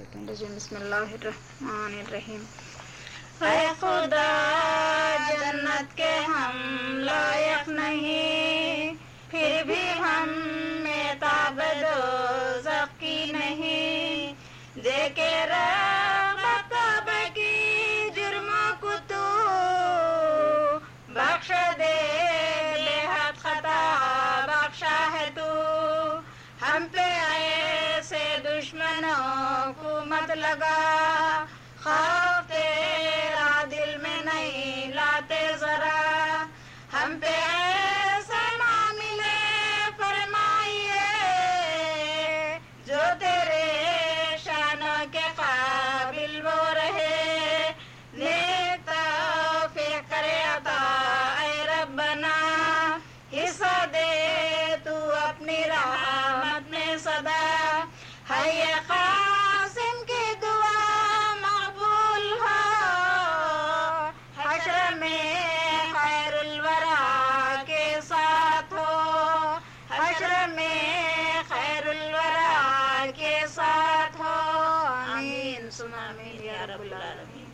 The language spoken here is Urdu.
الشیطان الرجیم بسم اللہ الرحمن الرحیم اے خدا جنت کے ہم لائق نہیں پھر بھی ہم میں تاب دوزخ کی نہیں۔ دیکھے رغبت کعبہ کی جرموں کو تو بخش دے بے حد خطا بخشا ہے تو۔ ہم پہ دشمنوں کو مت لگا۔ خوف تیرا دل میں نہیں، لاتے ذرا۔ ہم پہ ایسے معاملے فرمائیے جو تیرے شانوں کے قابل وہ رہے۔ نیک توفیق کرے عطا، اے ربنا، حصہ دے۔ سنا میں یا رب العالمین۔